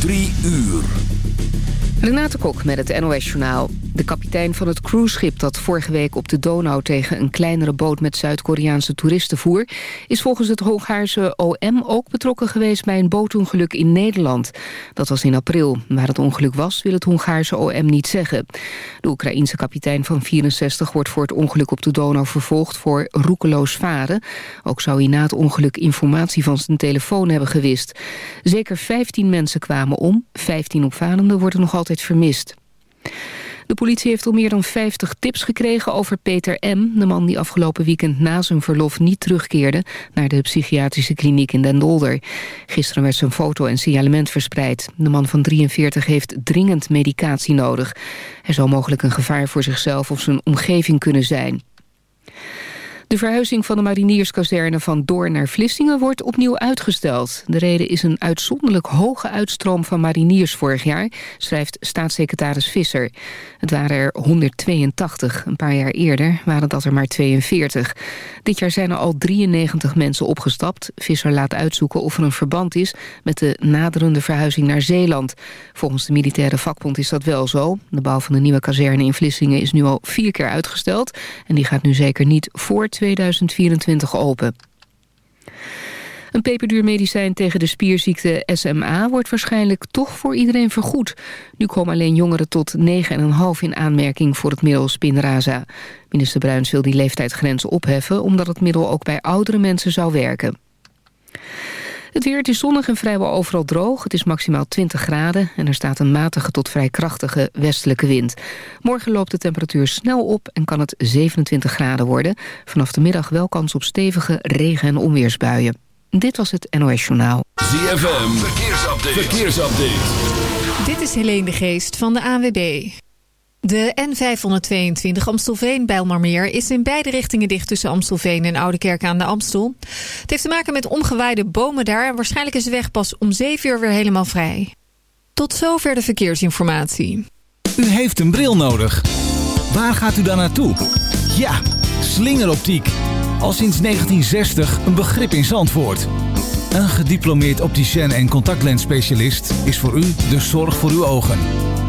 Drie uur. Renate Kok met het NOS Journaal. De kapitein van het cruiseschip dat vorige week op de Donau... tegen een kleinere boot met Zuid-Koreaanse toeristen voer... is volgens het Hongaarse OM ook betrokken geweest... bij een bootongeluk in Nederland. Dat was in april. Waar het ongeluk was, wil het Hongaarse OM niet zeggen. De Oekraïense kapitein van 64 wordt voor het ongeluk op de Donau vervolgd... voor roekeloos varen. Ook zou hij na het ongeluk informatie van zijn telefoon hebben gewist. Zeker 15 mensen kwamen om. 15 opvarenden worden nog altijd vermist. De politie heeft al meer dan 50 tips gekregen over Peter M., de man die afgelopen weekend na zijn verlof niet terugkeerde naar de psychiatrische kliniek in Den Dolder. Gisteren werd zijn foto en signalement verspreid. De man van 43 heeft dringend medicatie nodig. Hij zou mogelijk een gevaar voor zichzelf of zijn omgeving kunnen zijn. De verhuizing van de marinierskazerne van Doorn naar Vlissingen wordt opnieuw uitgesteld. De reden is een uitzonderlijk hoge uitstroom van mariniers vorig jaar, schrijft staatssecretaris Visser. Het waren er 182, een paar jaar eerder waren dat er maar 42. Dit jaar zijn er al 93 mensen opgestapt. Visser laat uitzoeken of er een verband is met de naderende verhuizing naar Zeeland. Volgens de militaire vakbond is dat wel zo. De bouw van de nieuwe kazerne in Vlissingen is nu al vier keer uitgesteld en die gaat nu zeker niet voor 2024 open. Een peperduur medicijn tegen de spierziekte SMA wordt waarschijnlijk toch voor iedereen vergoed. Nu komen alleen jongeren tot 9,5 in aanmerking voor het middel Spinraza. Minister Bruins wil die leeftijdsgrens opheffen omdat het middel ook bij oudere mensen zou werken. Het weer het is zonnig en vrijwel overal droog. Het is maximaal 20 graden en er staat een matige tot vrij krachtige westelijke wind. Morgen loopt de temperatuur snel op en kan het 27 graden worden. Vanaf de middag wel kans op stevige regen- en onweersbuien. Dit was het NOS Journaal. ZFM, verkeersupdate. verkeersupdate. Dit is Helene de Geest van de ANWB. De N522 Amstelveen-Bijlmermeer is in beide richtingen dicht tussen Amstelveen en Oudekerk aan de Amstel. Het heeft te maken met omgewaaide bomen daar en waarschijnlijk is de weg pas om 7 uur weer helemaal vrij. Tot zover de verkeersinformatie. U heeft een bril nodig. Waar gaat u dan naartoe? Ja, slingeroptiek. Al sinds 1960 een begrip in Zandvoort. Een gediplomeerd opticien en contactlensspecialist is voor u de zorg voor uw ogen.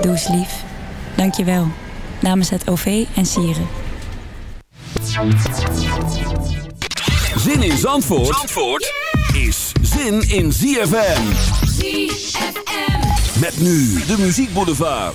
Doe eens lief. Dank je wel. Namens het OV en Sieren. Zin in Zandvoort, Zandvoort is zin in ZFM. ZFM. Met nu de muziekboulevard.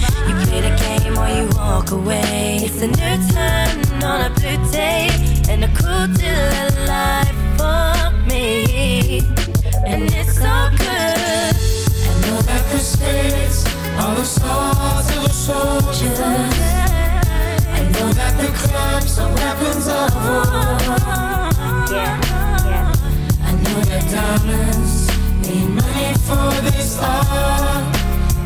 You play the game or you walk away. It's a new turn on a blue day and a cool deal of life for me. And it's so good. I know that the spirits are the stars of the soldiers. I know that the clubs are weapons of war. I know that diamonds need money for this art.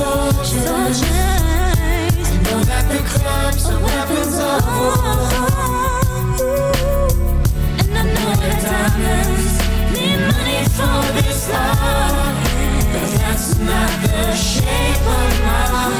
the soldiers. I know that the clubs are weapons of war. And I know that diamonds need money for this art. But that's not the shape of my heart.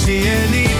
zie je niet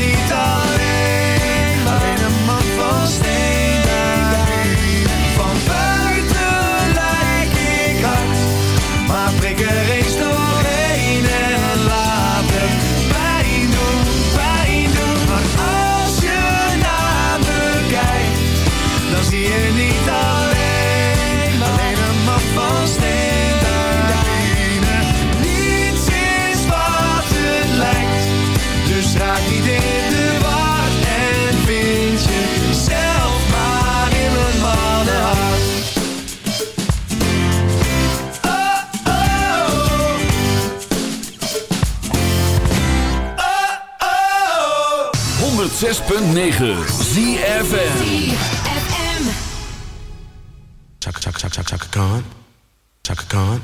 106.9 ZFM. Chaka chaka chaka chaka chaka Khan, Chaka Khan,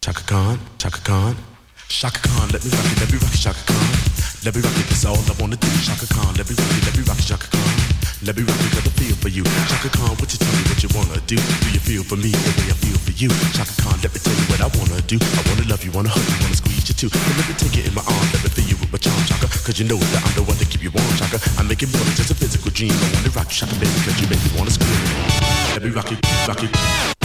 Chaka Khan, Chaka Khan, Shaka Khan. Let me rock it, let me rock it, Shaka Khan. Let me rock it, that's all I wanna do. Shaka Khan, let me rock it, let me rock it, Shaka Khan. Let me rock got the feel for you. Shaka Khan, what you tell me what you wanna do? Do you feel for me the way I feel for you? Shaka Khan, let me tell you what I wanna do. I wanna love you, wanna hug you, wanna squeeze you too. And let me take it in my arms, let me feel you with my charm, Shaka. Cause you know that I'm the one to keep you warm, Shaka. I make it more than just a physical dream. I wanna rock you, Shaka, baby, cause you make me wanna scream. Let me rock it, rock it.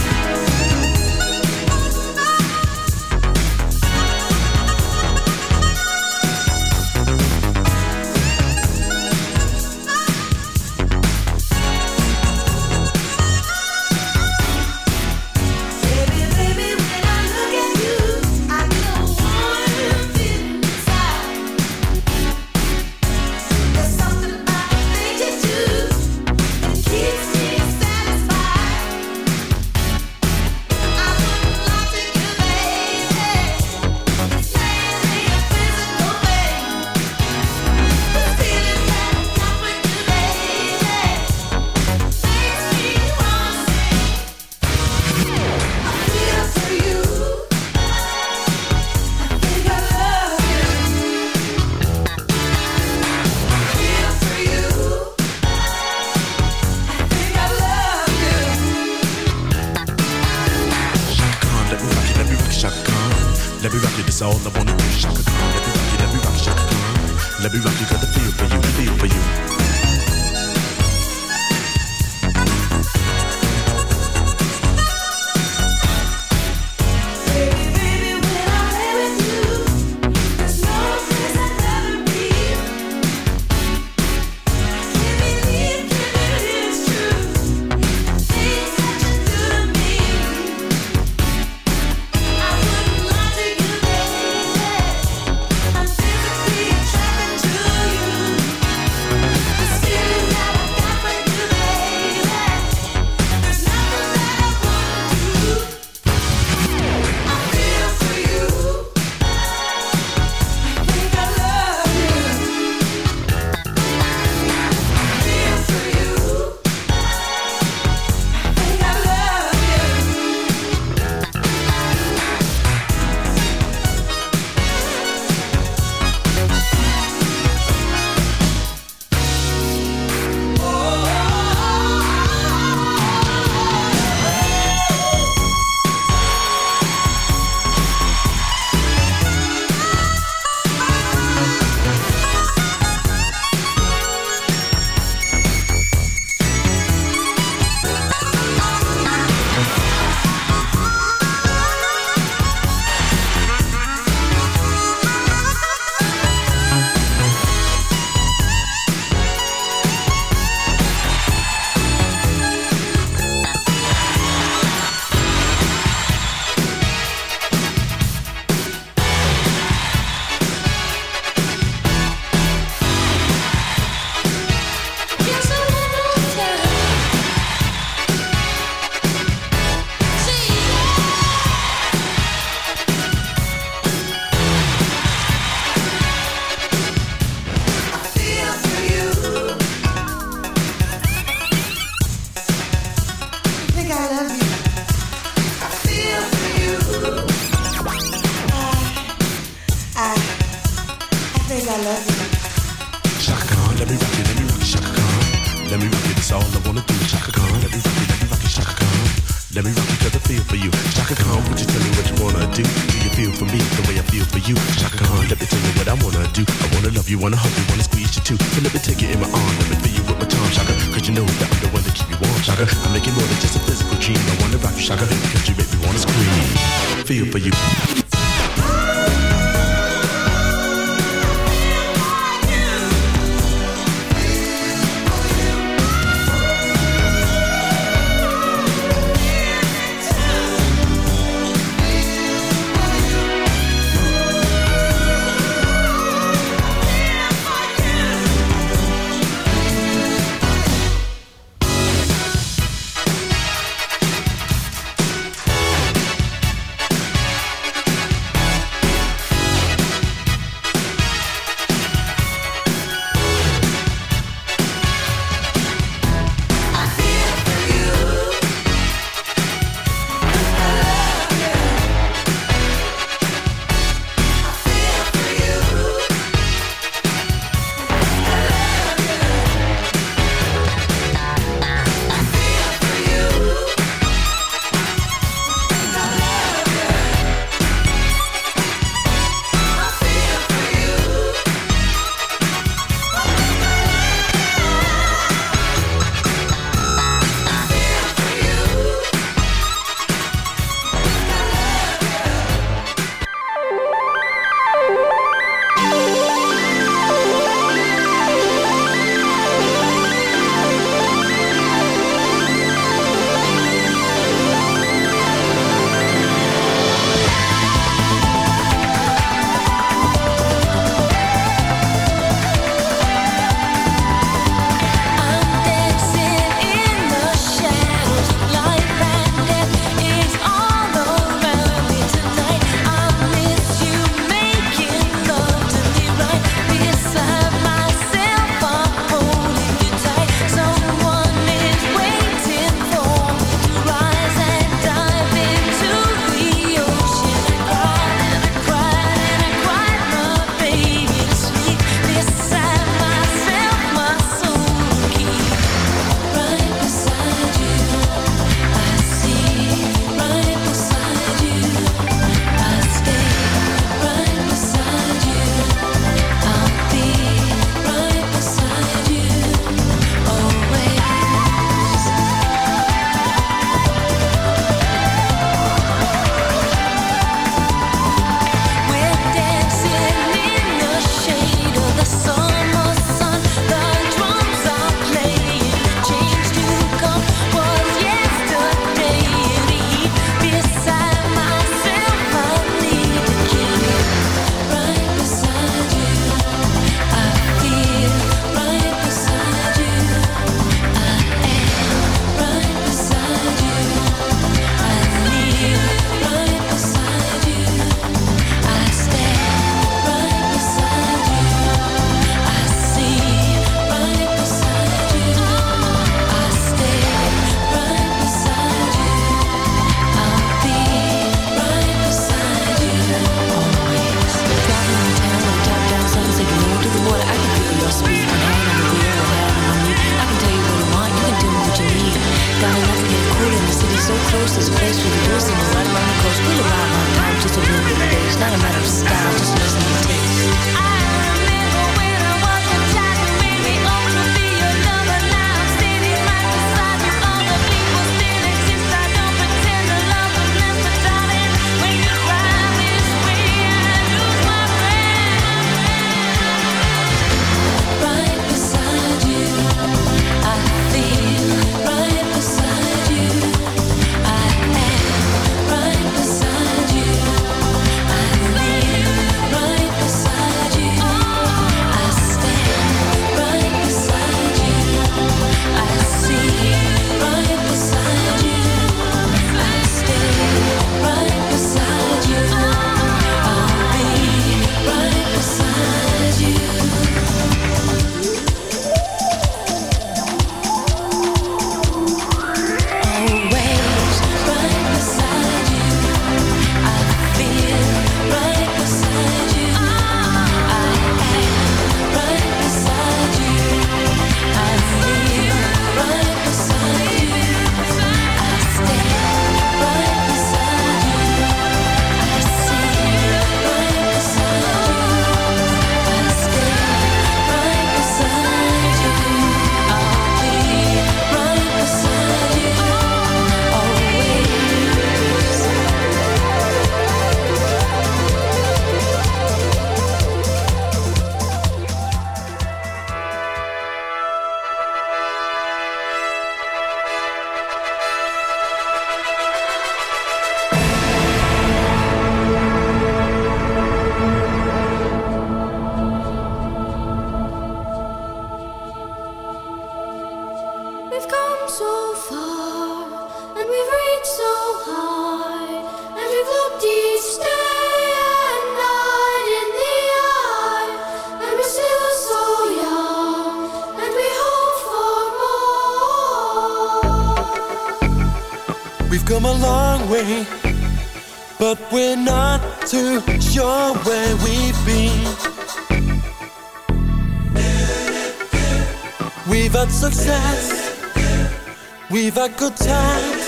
the good times.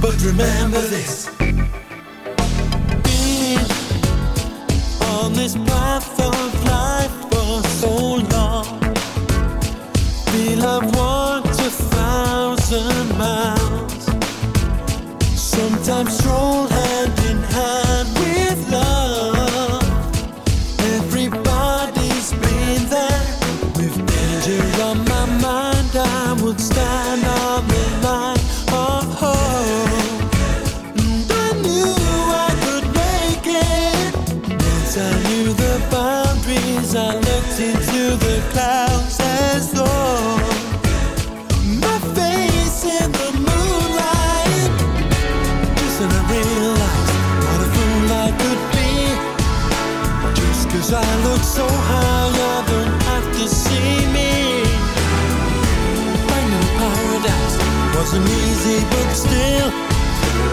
But remember this. Being on this path of life for so long. Feel I've walked a thousand miles. Sometimes stroll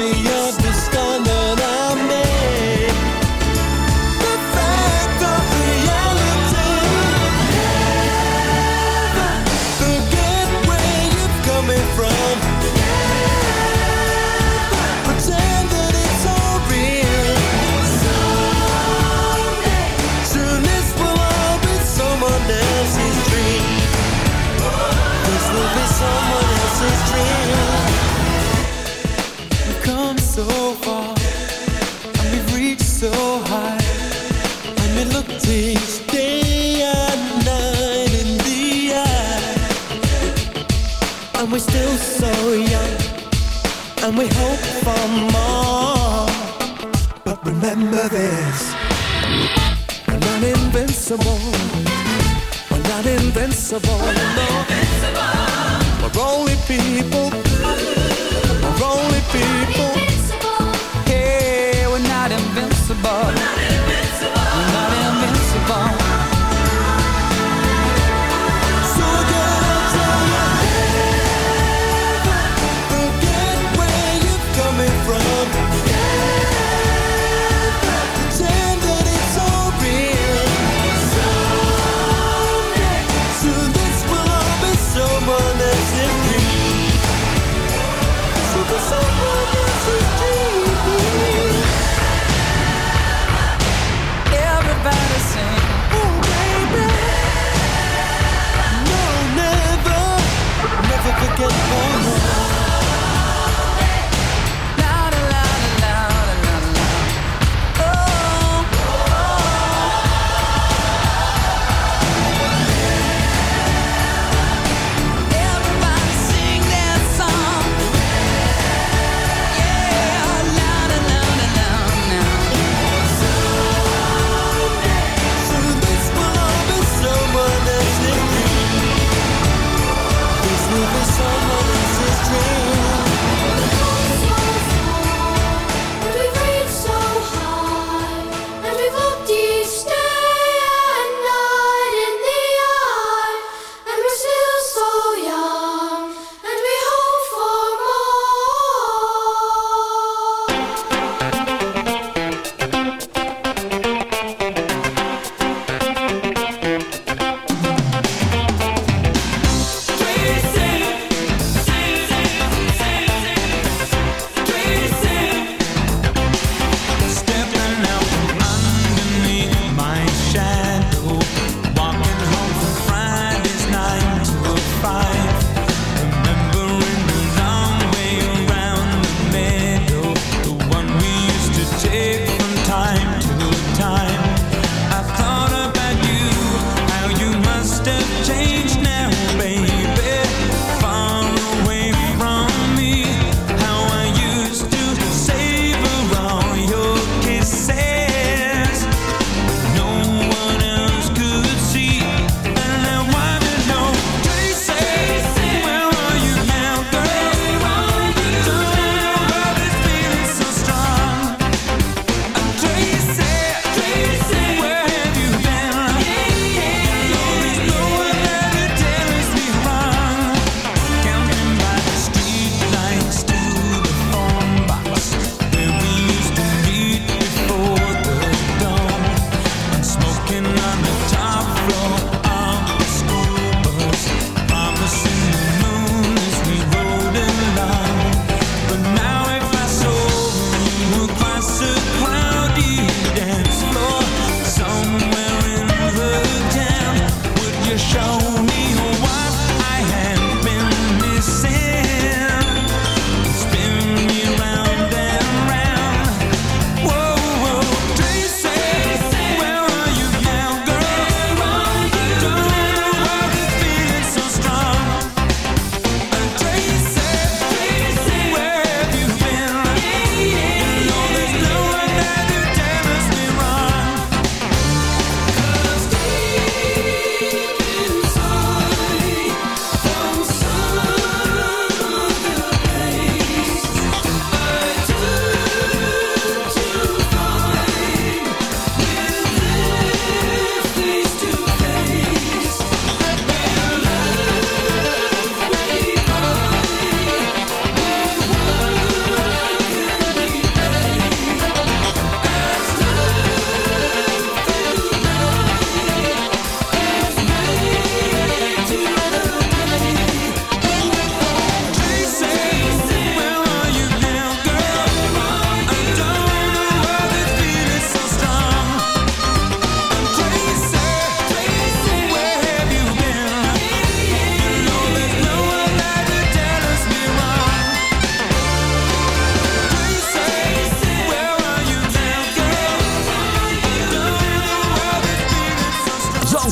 see you.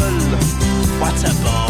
people. What about?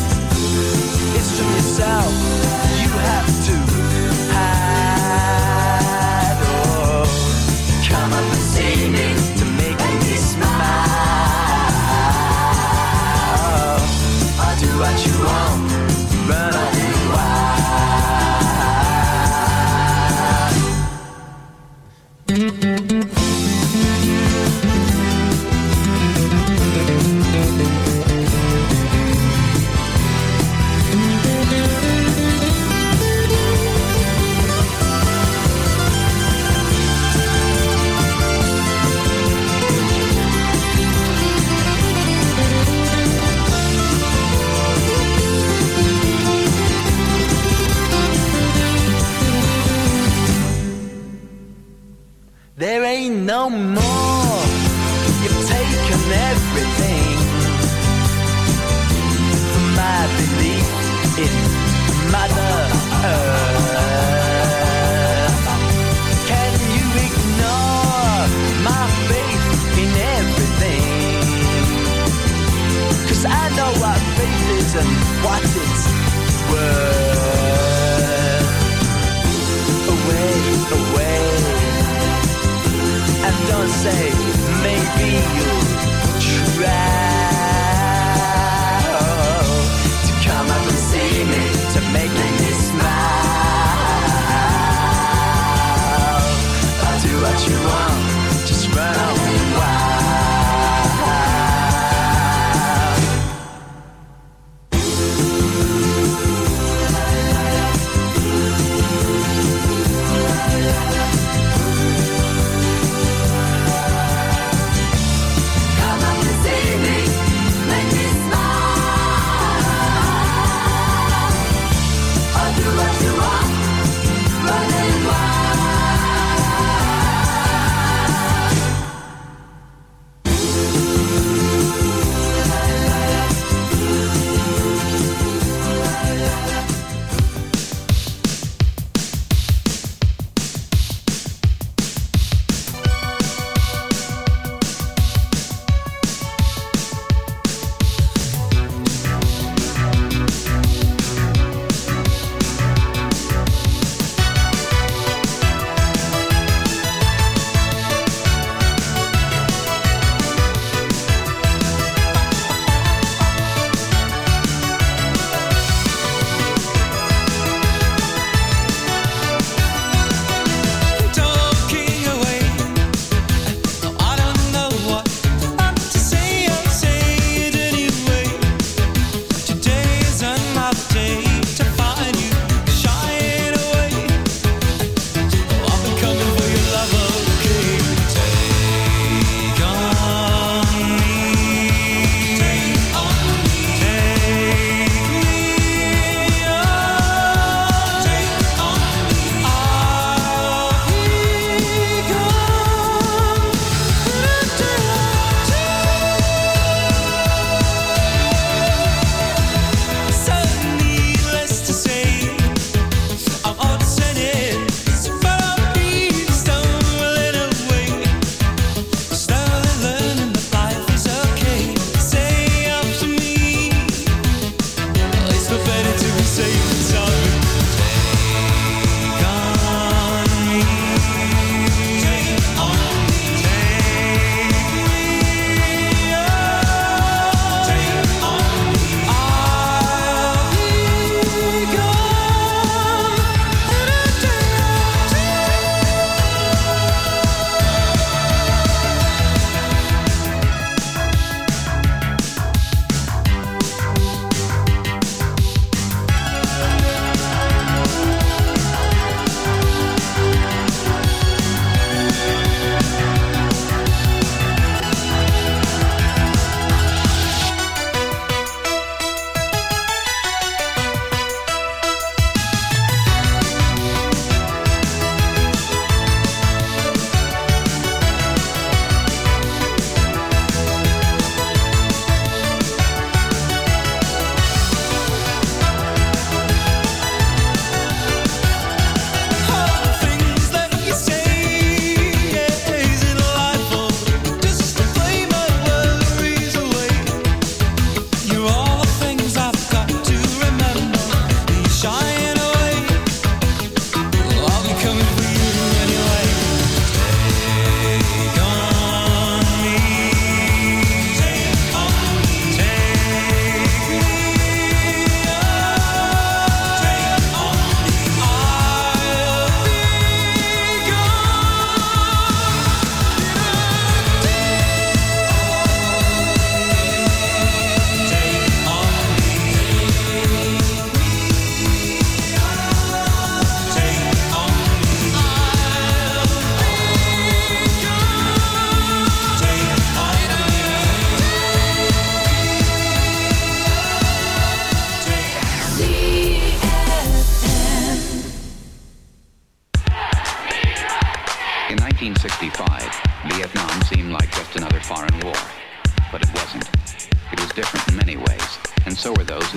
It's from yourself you have to hide. Oh, come up and see me to make me smile. Oh, I'll do what you want.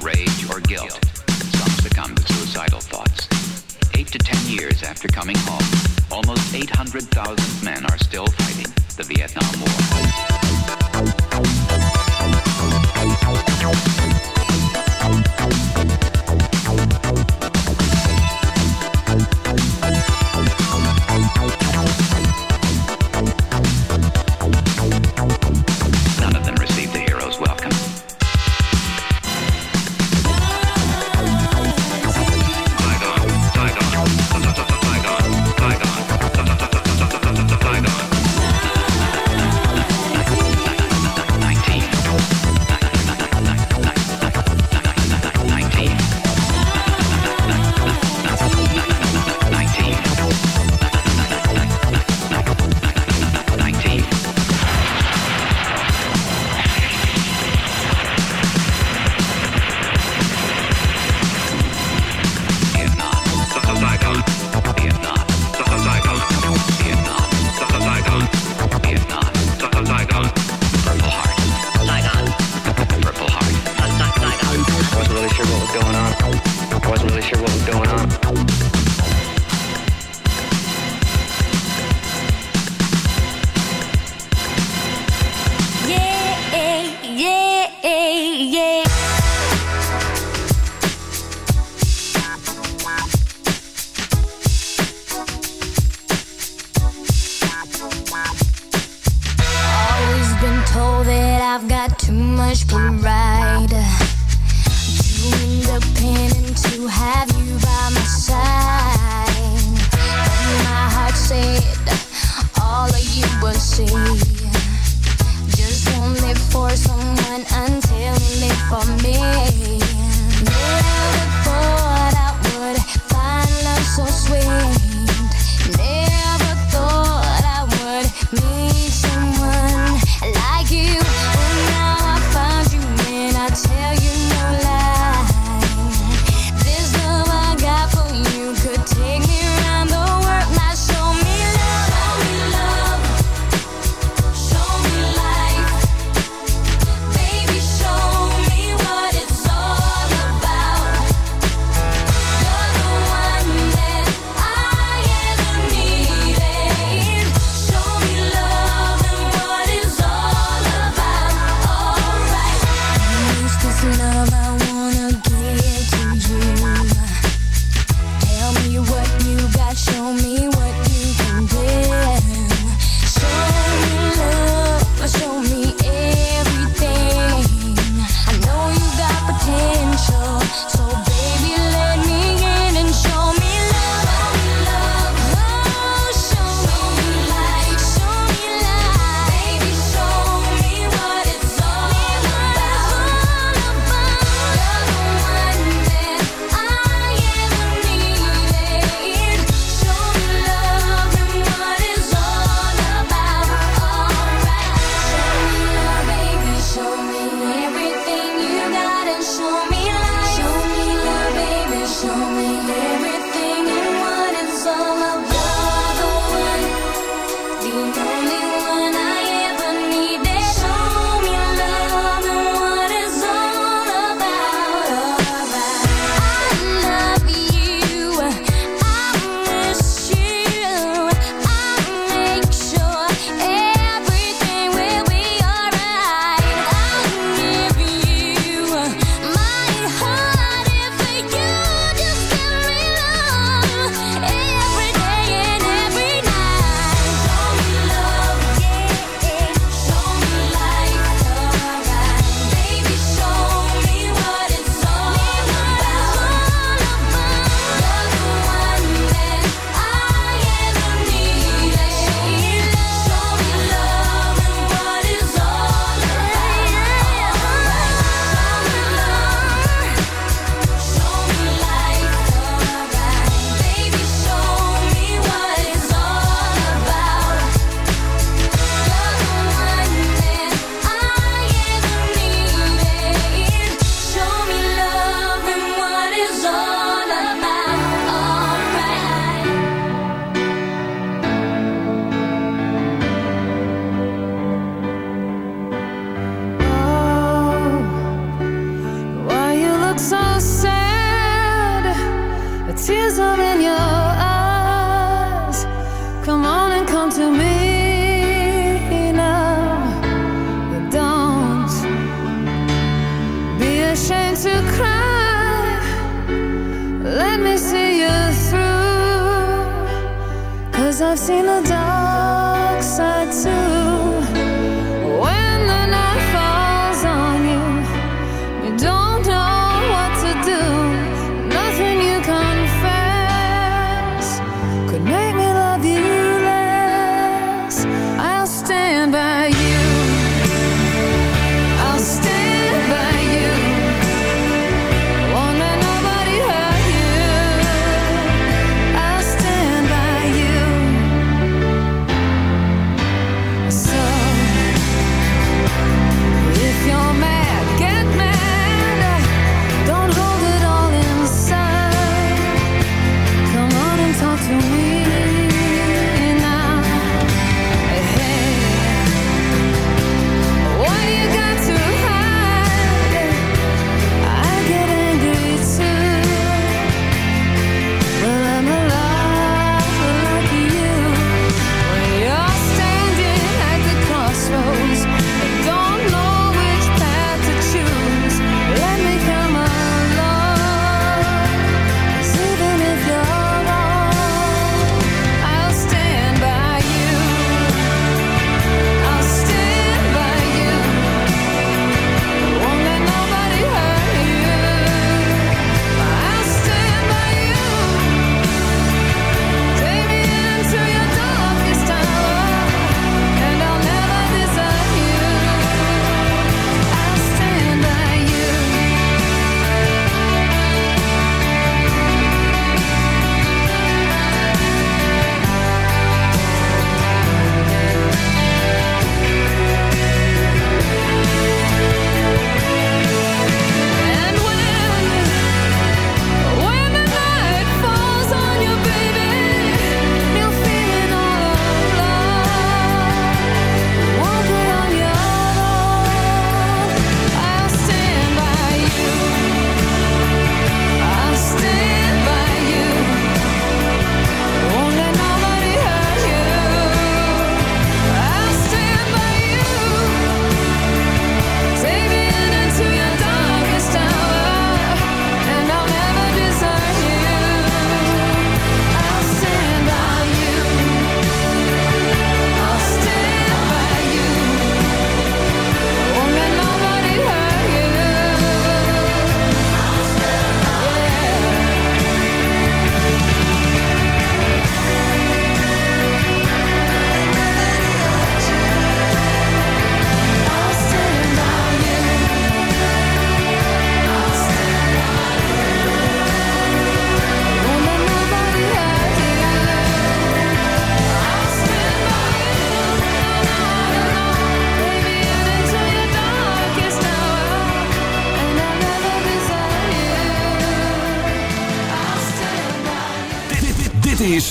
rage, or guilt, some succumb to suicidal thoughts. Eight to ten years after coming home, almost 800,000 men are still fighting the Vietnam War.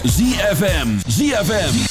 ZFM. ZFM.